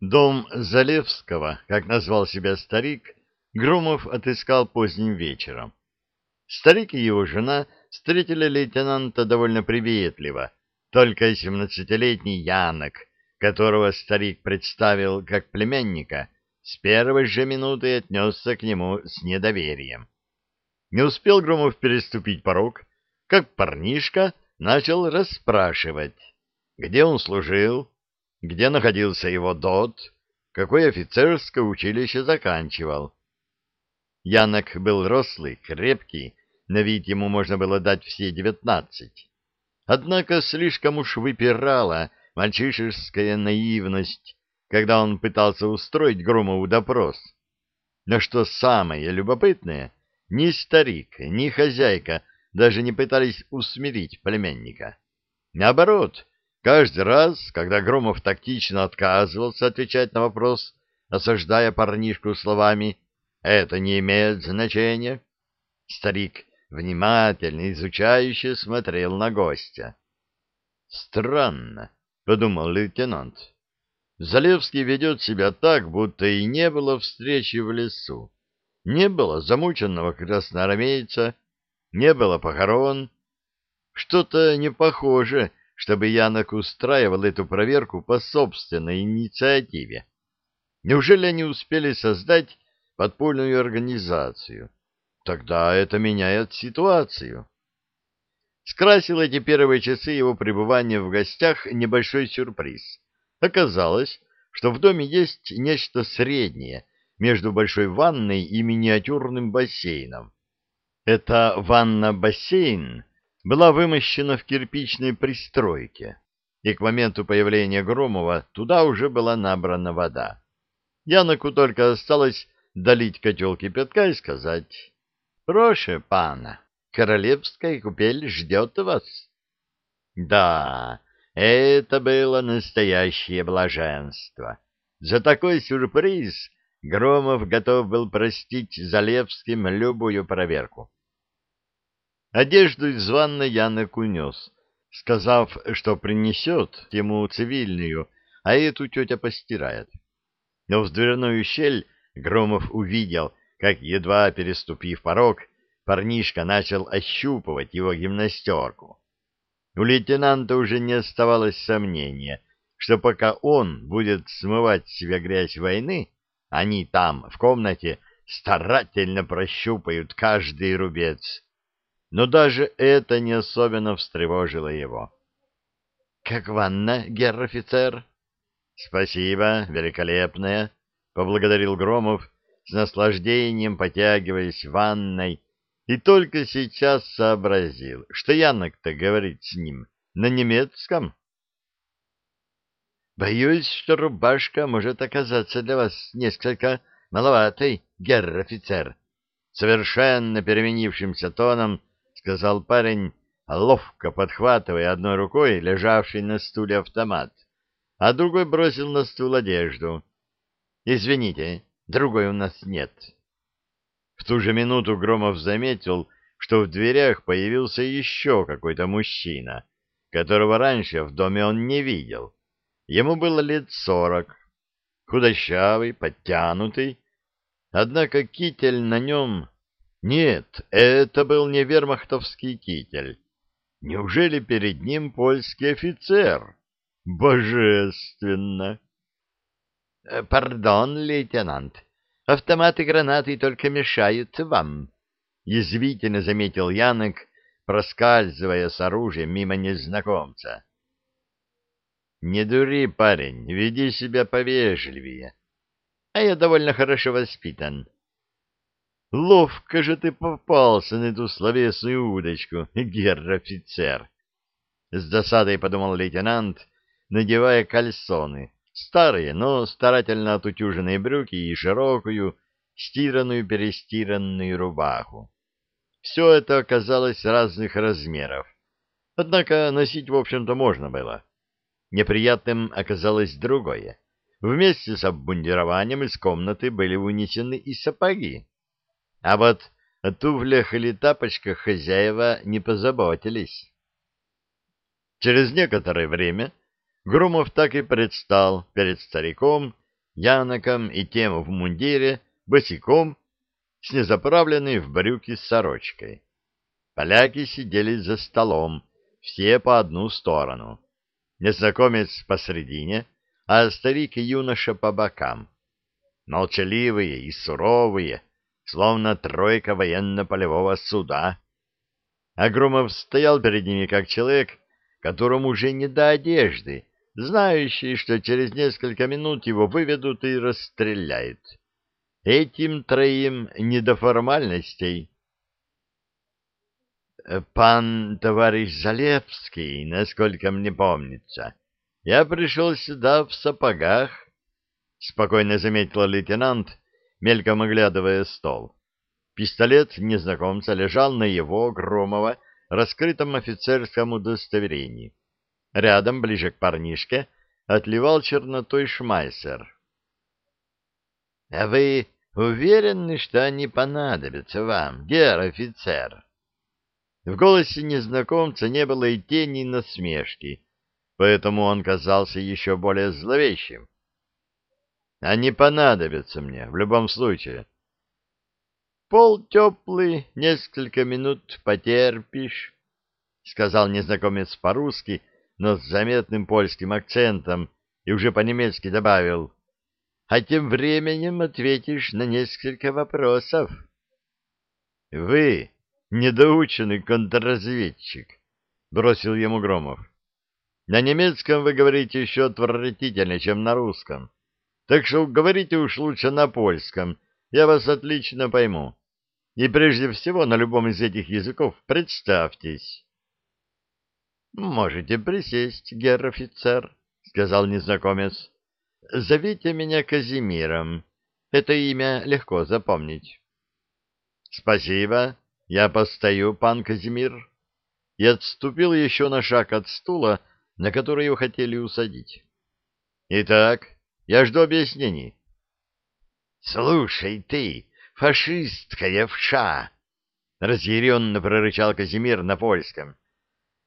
Дом Залевского, как назвал себя старик, Громов отыскал поздним вечером. Старик и его жена встретили лейтенанта довольно приветливо, только семнадцатилетний Янок, которого старик представил как племянника, с первой же минуты отнесся к нему с недоверием. Не успел Громов переступить порог, как парнишка начал расспрашивать, где он служил, где находился его дот, какое офицерское училище заканчивал. Янок был рослый, крепкий, на вид ему можно было дать все девятнадцать. Однако слишком уж выпирала мальчишеская наивность, когда он пытался устроить Громову допрос. Но что самое любопытное, ни старик, ни хозяйка даже не пытались усмирить племянника. Наоборот, Каждый раз, когда Громов тактично отказывался отвечать на вопрос, осаждая парнишку словами «это не имеет значения», старик внимательно, изучающе смотрел на гостя. «Странно», — подумал лейтенант. «Залевский ведет себя так, будто и не было встречи в лесу. Не было замученного красноармейца, не было похорон. Что-то не похоже чтобы Янок устраивал эту проверку по собственной инициативе. Неужели они успели создать подпольную организацию? Тогда это меняет ситуацию. Скрасил эти первые часы его пребывания в гостях небольшой сюрприз. Оказалось, что в доме есть нечто среднее между большой ванной и миниатюрным бассейном. Это ванна-бассейн была вымощена в кирпичной пристройке, и к моменту появления Громова туда уже была набрана вода. Яноку только осталось долить котел кипятка и сказать «Проще, пана, королевская купель ждет вас». Да, это было настоящее блаженство. За такой сюрприз Громов готов был простить Залевским любую проверку. Одежду из ванной Янок унес, сказав, что принесет ему цивильную, а эту тетя постирает. Но в дверную щель Громов увидел, как, едва переступив порог, парнишка начал ощупывать его гимнастерку. У лейтенанта уже не оставалось сомнения, что пока он будет смывать с себя грязь войны, они там, в комнате, старательно прощупают каждый рубец, но даже это не особенно встревожило его. — Как ванна, герр-офицер? — Спасибо, великолепная, — поблагодарил Громов, с наслаждением потягиваясь в ванной, и только сейчас сообразил, что Янок-то говорит с ним на немецком. — Боюсь, что рубашка может оказаться для вас несколько маловатой, герр-офицер. Совершенно переменившимся тоном сказал парень, ловко подхватывая одной рукой лежавший на стуле автомат, а другой бросил на стул одежду. «Извините, другой у нас нет». В ту же минуту Громов заметил, что в дверях появился еще какой-то мужчина, которого раньше в доме он не видел. Ему было лет сорок, худощавый, подтянутый, однако китель на нем нет, это был не вермахтовский китель. Неужели перед ним польский офицер? Божественно! Э, — Пардон, лейтенант, автоматы гранаты только мешают вам, — язвительно заметил Янок, проскальзывая с оружием мимо незнакомца. — Не дури, парень, веди себя повежливее. А я довольно хорошо воспитан. Ловко же ты попался на эту словесную удочку, герр-офицер. С досадой подумал лейтенант, надевая кальсоны, старые, но старательно отутюженные брюки и широкую, стиранную-перестиранную рубаху. Все это оказалось разных размеров, однако носить, в общем-то, можно было. Неприятным оказалось другое. Вместе с обмундированием из комнаты были вынесены и сапоги. А вот о туфлях или тапочках хозяева не позаботились. Через некоторое время Грумов так и предстал перед стариком Яноком и тем в мундире, босиком, с незаправленной в брюки сорочкой. Поляки сидели за столом, все по одну сторону. Незнакомец посредине, а старик и юноша по бокам. Молчаливые и суровые, словно тройка военно-полевого суда. Агрумов стоял перед ними как человек, которому уже не до одежды, знающий, что через несколько минут его выведут и расстреляют. Этим троим не до формальностей. «Пан товарищ Залепский, насколько мне помнится, я пришел сюда в сапогах», — спокойно заметил лейтенант, мельком оглядывая стол. Пистолет незнакомца лежал на его, Громова, раскрытом офицерском удостоверении. Рядом, ближе к парнишке, отливал чернотой шмайсер. — А вы уверены, что они понадобятся вам, гер-офицер? В голосе незнакомца не было и тени насмешки, поэтому он казался еще более зловещим. — Они понадобятся мне, в любом случае. — Пол теплый, несколько минут потерпишь, — сказал незнакомец по-русски, — но с заметным польским акцентом, и уже по-немецки добавил, «А тем временем ответишь на несколько вопросов». «Вы недоученный контрразведчик», — бросил ему Громов. «На немецком вы говорите еще отвратительнее, чем на русском. Так что говорите уж лучше на польском, я вас отлично пойму. И прежде всего на любом из этих языков представьтесь». Можете присесть, гер-офицер, сказал незнакомец. Зовите меня Казимиром. Это имя легко запомнить. Спасибо. Я постою, пан Казимир. И отступил еще на шаг от стула, на который его хотели усадить. Итак, я жду объяснений. Слушай ты, фашистская вша! Разъяренно прорычал Казимир на польском.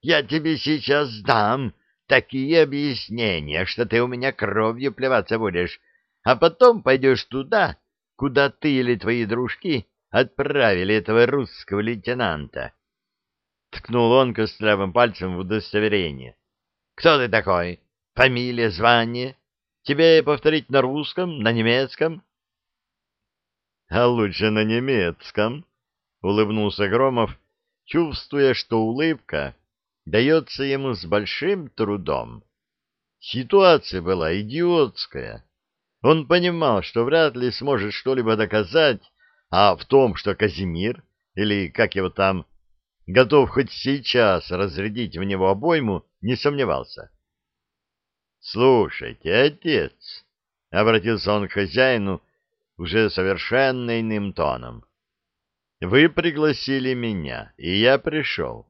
Я тебе сейчас дам такие объяснения, что ты у меня кровью плеваться будешь, а потом пойдешь туда, куда ты или твои дружки отправили этого русского лейтенанта. Ткнул он костлявым пальцем в удостоверение. Кто ты такой? Фамилия, звание? Тебе повторить на русском, на немецком? — А лучше на немецком, — улыбнулся Громов, чувствуя, что улыбка дается ему с большим трудом. Ситуация была идиотская. Он понимал, что вряд ли сможет что-либо доказать, а в том, что Казимир, или как его там, готов хоть сейчас разрядить в него обойму, не сомневался. — Слушайте, отец, — обратился он к хозяину уже совершенно иным тоном, — вы пригласили меня, и я пришел.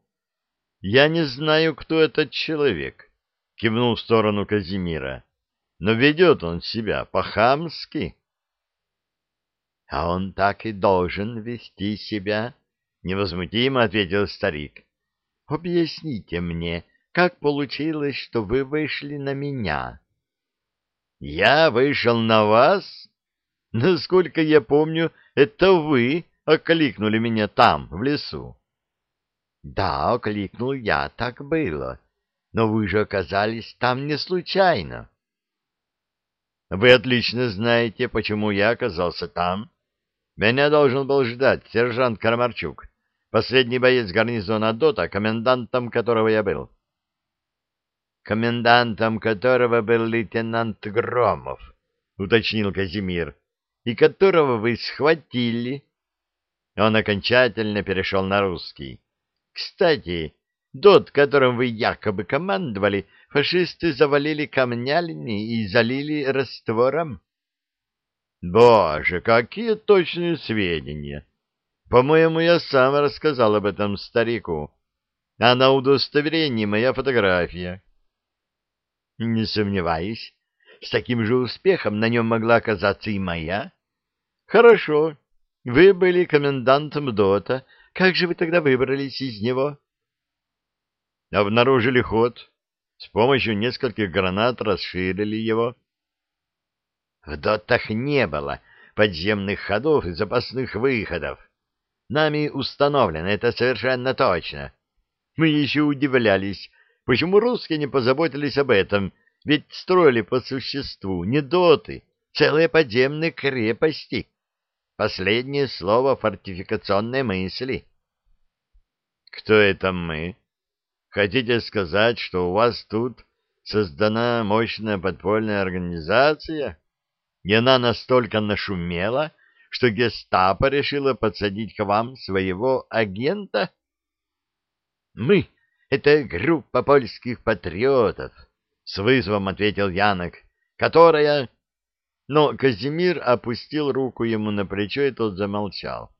Я не знаю, кто этот человек, — кивнул в сторону Казимира, — но ведет он себя по-хамски. — А он так и должен вести себя, — невозмутимо ответил старик. — Объясните мне, как получилось, что вы вышли на меня? — Я вышел на вас? Насколько я помню, это вы окликнули меня там, в лесу. Да, окликнул я, так было. Но вы же оказались там не случайно. Вы отлично знаете, почему я оказался там. Меня должен был ждать сержант Кармарчук, последний боец гарнизона ДОТа, комендантом которого я был. Комендантом которого был лейтенант Громов, уточнил Казимир, и которого вы схватили. Он окончательно перешел на русский. Кстати, тот, которым вы якобы командовали, фашисты завалили камнями и залили раствором. Боже, какие точные сведения! По-моему, я сам рассказал об этом старику. А на удостоверении моя фотография. Не сомневаюсь, с таким же успехом на нем могла оказаться и моя. Хорошо, вы были комендантом ДОТа, как же вы тогда выбрались из него? Обнаружили ход. С помощью нескольких гранат расширили его. В дотах не было подземных ходов и запасных выходов. Нами установлено это совершенно точно. Мы еще удивлялись, почему русские не позаботились об этом, ведь строили по существу не доты, целые подземные крепости. Последнее слово фортификационной мысли. Кто это мы? Хотите сказать, что у вас тут создана мощная подпольная организация? И она настолько нашумела, что гестапо решила подсадить к вам своего агента? Мы — это группа польских патриотов, — с вызовом ответил Янок, — которая... Но Казимир опустил руку ему на плечо, и тот замолчал.